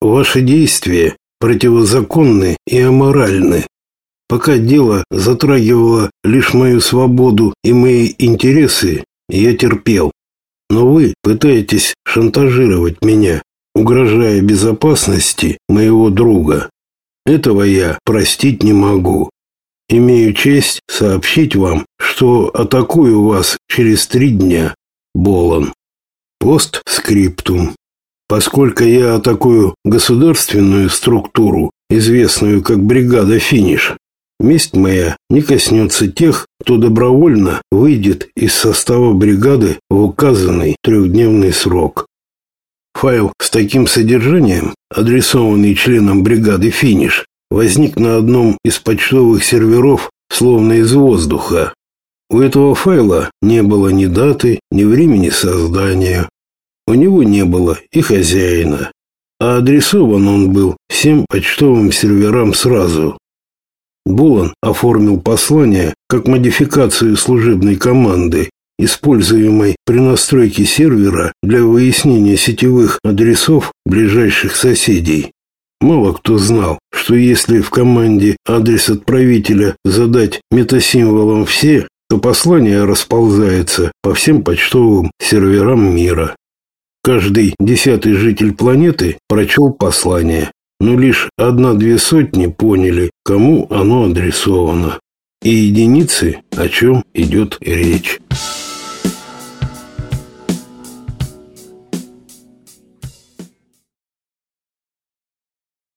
Ваши действия противозаконны и аморальны. Пока дело затрагивало лишь мою свободу и мои интересы, я терпел. Но вы пытаетесь шантажировать меня, угрожая безопасности моего друга. Этого я простить не могу. Имею честь сообщить вам, что атакую вас через три дня. Болон. Постскриптум. Поскольку я атакую государственную структуру, известную как бригада «Финиш», месть моя не коснется тех, кто добровольно выйдет из состава бригады в указанный трехдневный срок. Файл с таким содержанием, адресованный членам бригады «Финиш», возник на одном из почтовых серверов словно из воздуха. У этого файла не было ни даты, ни времени создания. У него не было и хозяина. А адресован он был всем почтовым серверам сразу. Булан оформил послание как модификацию служебной команды используемой при настройке сервера для выяснения сетевых адресов ближайших соседей. Мало кто знал, что если в команде адрес отправителя задать метасимволом «все», то послание расползается по всем почтовым серверам мира. Каждый десятый житель планеты прочел послание, но лишь одна-две сотни поняли, кому оно адресовано. И единицы, о чем идет речь.